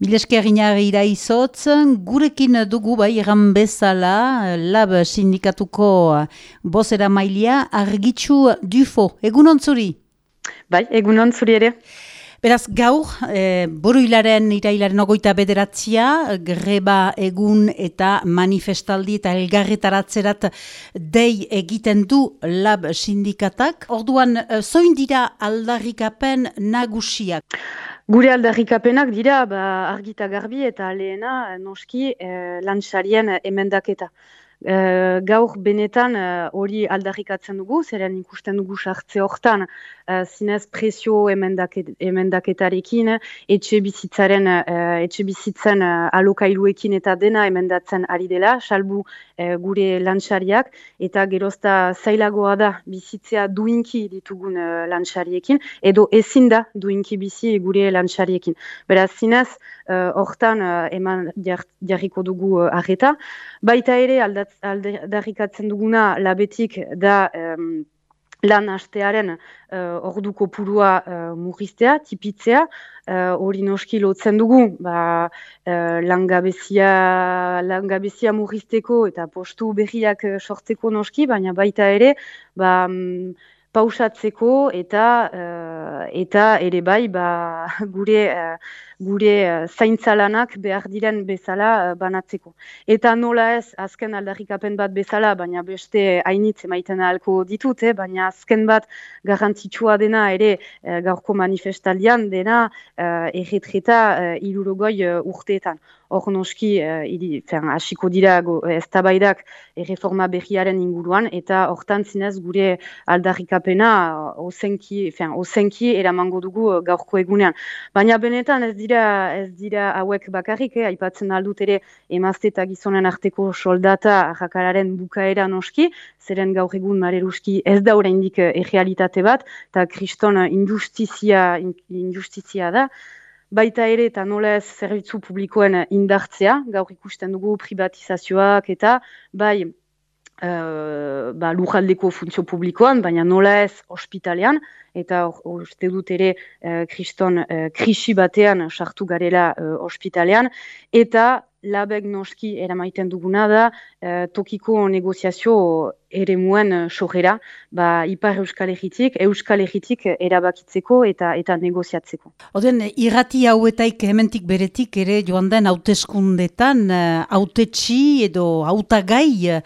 Milesker inari iraizotz, gurekin dugu bai egan bezala, lab sindikatuko bozera mailia, argitxu dufo. Egun ontzuri? Bai, egun ontzuri ere. Beraz, gaur, e, buru hilaren, irailaren ogoita bederatzia, greba egun eta manifestaldi eta elgarretaratzerat dei egiten du lab sindikatak. Orduan, e, zoin dira aldarrikapen nagusiak? Gure aldarrikapenak dira ba, argita garbi eta lehena noski e, lantxarien emendaketa. E, gaur benetan hori e, aldarrikatzen dugu, zeren ikusten dugu sartze hortan uh, zinez presio emendaket, emendaketarekin, etxe bizitzaren, etxe bizitzen alokailuekin eta dena emendatzen ari dela, salbu gure lantxariak, eta gerozta zailagoa da bizitzea duinki ditugun lantxariekin, edo ezin da duinki bizi gure lantxariekin. Beraz, zinez, hortan eman jarriko dugu uh, arreta. Baita ere, aldarrikatzen duguna labetik da lan hastearen uh, orduko purua uh, murriztea, tipitzea, uh, hori noski lotzen dugu, ba, uh, langabezia, langabezia murrizteko eta postu berriak sortzeko noski, baina baita ere, ba, um, pausatzeko eta uh, eta ere bai ba, gure uh, gure uh, zaintzalanak behar diren bezala uh, banatzeko. Eta nola ez azken aldarrikapen bat bezala, baina beste hainitz emaiten ahalko ditut, eh? baina azken bat garrantzitsua dena ere uh, gaurko manifestaldian dena uh, erretreta uh, irurogoi uh, urteetan hor noski uh, hasiko dira tabaidak erreforma berriaren inguruan, eta hortan zinez gure aldarrikapena ozenki, ozenki eramango dugu eh, gaurko egunean. Baina benetan ez dira ez dira hauek bakarrik, eh, aipatzen aldut ere emazte eta gizonen arteko soldata jakararen bukaera noski, zeren gaur egun mareruski ez da oraindik errealitate bat, eta kriston injustizia, injustizia da, baita ere eta nola ez zerbitzu publikoen indartzea, gaur ikusten dugu privatizazioak eta bai uh, ba, lujaldeko funtzio publikoan, baina nola ez ospitalean, eta uste dut ere uh, kriston uh, krisi batean sartu garela uh, ospitalean, eta labek noski eramaiten duguna da tokiko negoziazio ere muen uh, sojera, ba, ipar euskal egitik, euskal egitik erabakitzeko eta eta negoziatzeko. Oden, irrati hauetaik hementik beretik ere joan den hauteskundetan, hautetxi edo hautagai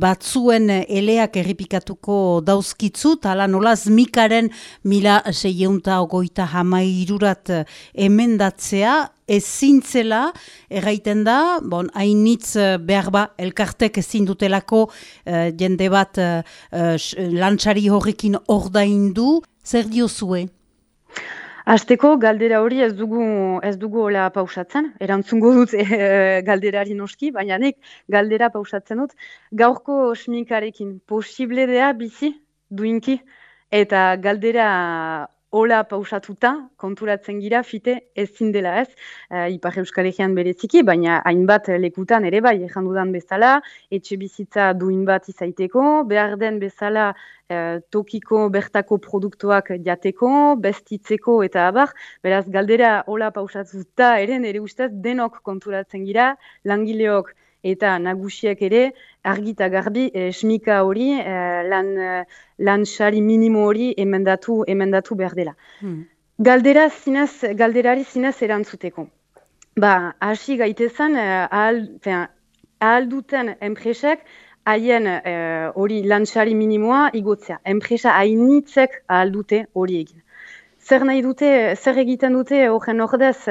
batzuen eleak erripikatuko dauzkitzu, tala nolaz mikaren mila seieunta ogoita jamairurat emendatzea, ezintzela erraiten da, bon, hainitz eh, behar ba, elkartek ezin dutelako uh, jende bat uh, lantxari horrekin ordaindu, zer diozue? Azteko galdera hori ez dugu ez dugu hola pausatzen, erantzungo dut galderari noski, baina nik galdera pausatzen dut, gaurko osminkarekin posible dea bizi, duinki, eta galdera hola pausatuta, konturatzen gira, fite ezin dela ez, uh, Ipar Euskal Egean bereziki, baina hainbat lekutan ere bai, ezan dudan bezala, etxe bizitza duin bat izaiteko, behar den bezala uh, tokiko bertako produktuak jateko, bestitzeko eta abar, beraz galdera hola pausatuta ere, nire ustez denok konturatzen gira, langileok, eta nagusiak ere argita garbi e, smika hori e, lan, e, lan xari minimo hori emendatu, emendatu behar dela. Hmm. Galdera zinez, galderari zinez erantzuteko. Ba, hasi gaitezan, ahal, ahal duten enpresek haien hori lan xari minimoa igotzea. Enpresa hainitzek ahal dute hori egin. Zer nahi dute, zer egiten dute horren ordez,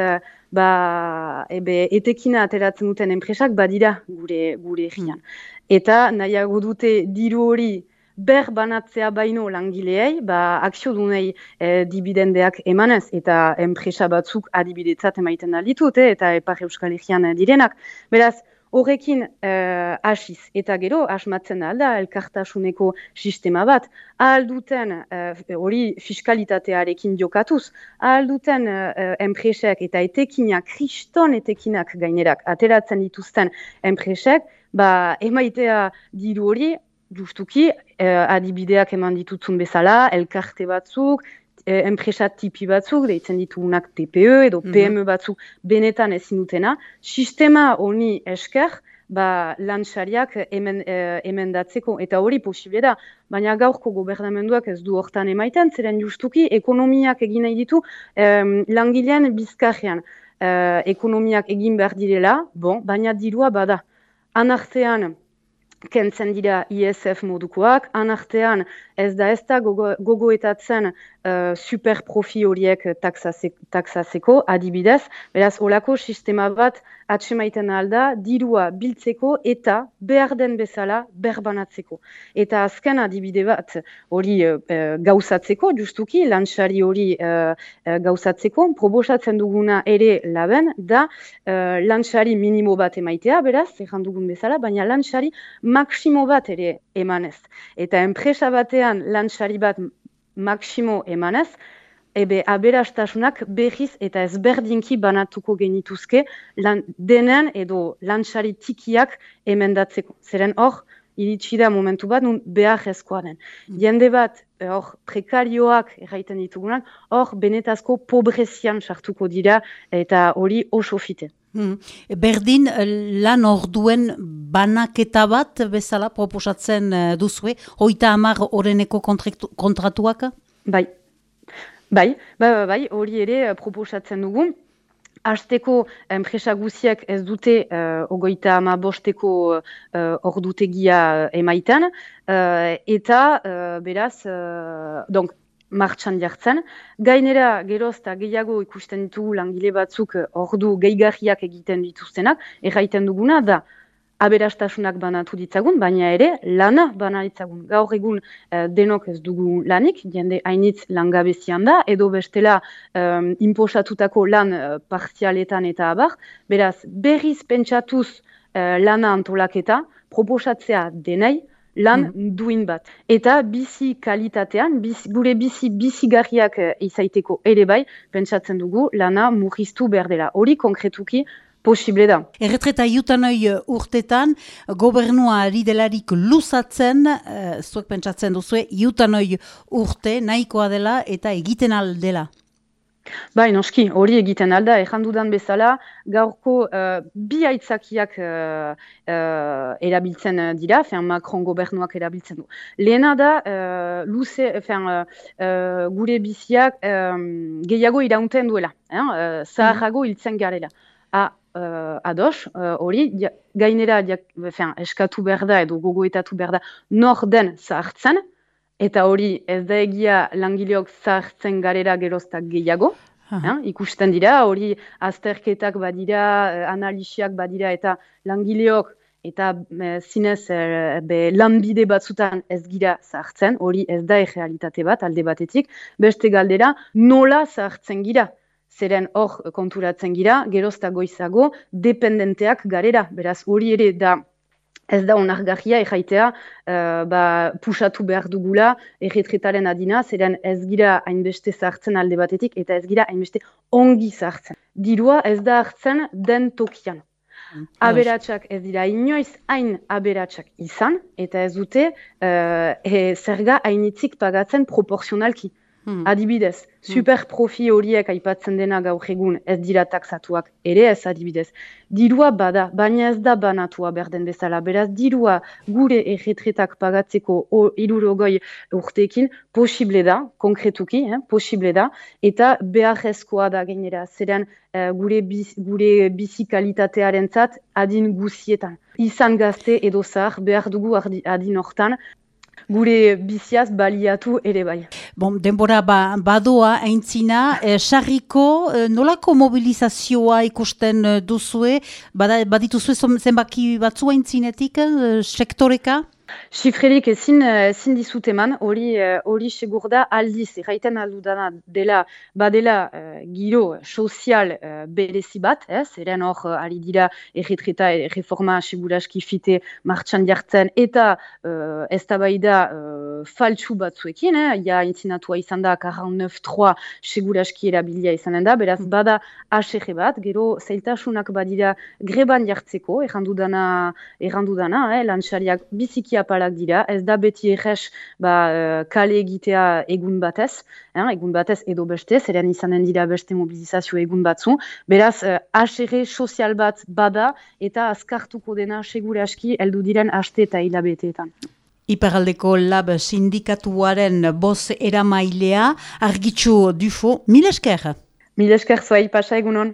ba, ebe, etekina ateratzen duten enpresak badira gure gure egian. Eta nahiago dute diru hori ber banatzea baino langileei, ba, akzio dunei e, dibidendeak emanez, eta enpresa batzuk adibidetzat emaiten ditute eta epar euskal egian direnak. Beraz, Horrekin uh, asiz eta gero asmatzen alda elkartasuneko sistema bat, ahalduten uh, hori fiskalitatearekin jokatuz, ahalduten uh, enpresek eta etekinak, kriston etekinak gainerak ateratzen dituzten enpresek, ba, emaitea diru hori, justuki, uh, adibideak eman ditutzun bezala, elkarte batzuk, enpresa tipi batzuk, deitzen ditugunak TPE edo PME mhm. batzuk benetan ezin dutena, sistema honi esker, ba, lantsariak hemen, e, emendatzeko, eta hori posible da, baina gaurko gobernamenduak ez du hortan emaiten, zeren justuki ekonomiak egin nahi ditu langilean bizkarrean. E, ekonomiak egin behar direla, bon, baina dirua bada. Anartean, kentzen dira ISF modukoak, anartean ez da ez da gogoetatzen uh, super profi horiek taksazeko, adibidez, beraz, olako sistema bat atsemaiten alda, dirua biltzeko eta behar den bezala berbanatzeko. Eta azken adibide bat hori uh, gauzatzeko, justuki, lantxari hori uh, gauzatzeko, probosatzen duguna ere laben, da uh, lantxari minimo bat emaitea, beraz, errandugun bezala, baina lantxari maksimo bat ere emanez. Eta enpresa batean lantxari bat maksimo emanez, ebe aberastasunak behiz eta ezberdinki banatuko genituzke lan, denen edo lantxari tikiak emendatzeko. Zeren hor, iritsi da momentu bat, nun behar ezkoa den. Mm. Jende bat, hor, prekarioak erraiten ditugunak, hor, benetazko pobrezian sartuko dira eta hori oso fite. Hmm. Berdin lan orduen banaketa bat bezala proposatzen eh, duzue, hoita hamar oreneko kontratuak? Bai. Bai, bai, bai, bai, hori ere eh, proposatzen dugu. Azteko enpresa guziak ez dute uh, ogoita ama bosteko uh, ordutegia emaitan, uh, eta uh, beraz, uh, donk, martxan jartzen. Gainera, geroz eta gehiago ikusten ditugu langile batzuk eh, ordu gehigarriak egiten dituztenak, erraiten duguna da aberastasunak banatu ditzagun, baina ere lana bana ditzagun. Gaur egun eh, denok ez dugu lanik, jende hainitz langabezian da, edo bestela um, inposatutako lan uh, partzialetan eta abar. Beraz, berriz pentsatuz uh, lana antolaketa, proposatzea denei, lan mm. duin bat. Eta bizi kalitatean, bizi, gure bizi bizigarriak uh, izaiteko ere bai, pentsatzen dugu lana murriztu behar dela. Hori konkretuki posible da. Erretreta jutanoi eh, urtetan, gobernua ari delarik luzatzen, uh, zuek pentsatzen duzu, jutanoi urte nahikoa dela eta egiten aldela. Bai, noski, hori egiten alda, errandudan bezala, gaurko uh, bi aitzakiak uh, uh, erabiltzen dira, fean Macron gobernuak erabiltzen du. Lehena da, uh, luze, fean, uh, gure biziak um, gehiago iraunten duela, eh? uh, zaharrago mhm. hiltzen garela. A, uh, ados, hori, uh, gainera fean, eskatu behar da edo gogoetatu behar da nor den zahartzen, Eta hori ez da egia langileok zartzen garera geroztak gehiago. Uh ikusten dira, hori azterketak badira, eh, analisiak badira eta langileok eta e, zinez e, be, lanbide batzutan ez gira zartzen, hori ez da errealitate bat alde batetik, beste galdera nola zartzen gira. Zeren hor konturatzen gira, geroztak goizago, dependenteak garera. Beraz, hori ere da ez da onargarria erraitea uh, ba, pusatu behar dugula erretretaren adina, zeren ez gira hainbeste zartzen alde batetik eta ez gira hainbeste ongi zartzen. Dirua ez da hartzen den tokian. Mm. Aberatsak ez dira inoiz hain aberatsak izan eta ez dute uh, e, zerga hainitzik pagatzen proporzionalki. Hmm. Adibidez, hmm. super profi horiek aipatzen dena gaur egun ez dira taksatuak, ere ez adibidez. Dirua bada, baina ez da banatua berden bezala. Beraz, dirua gure erretretak pagatzeko irurogoi urteekin posible da, konkretuki, eh, posible da, eta beharrezkoa da gainera, zeren uh, gure, biz, gure bizikalitatearen zat adin guzietan. Izan gazte edo zahar behar dugu adin hortan, gure biziaz baliatu ere bai. Bon, denbora ba, badoa aintzina, eh, sarriko eh, nolako mobilizazioa ikusten eh, duzue, badituzue zenbaki batzu aintzinetik, eh, sektoreka? Sifrerik ezin, ezin dizut eman, hori eh, hori segur da aldiz, erraiten aldu dana dela, badela uh, giro sozial uh, berezi bat, ez, eren hor uh, ari dira erretreta reforma seguraski fite martxan jartzen, eta uh, ez da uh, faltsu batzuekin, eh? ja intzinatua izan da 49-3 seguraski erabilia izanen da, beraz mm. bada ASG bat, gero zeiltasunak badira greban jartzeko, errandu dana, errandu dana eh? lantxariak biziki apalak dira, ez da beti egez ba, uh, kale egitea egun batez, eh, egun batez edo beste, zeren izanen dira beste mobilizazio egun batzu, beraz, uh, sozial bat bada eta azkartuko dena segure aski heldu diren aste eta hilabeteetan. Iparaldeko lab sindikatuaren boz eramailea, argitxu dufo, mil esker? Mil esker, zoa ipasa egunon.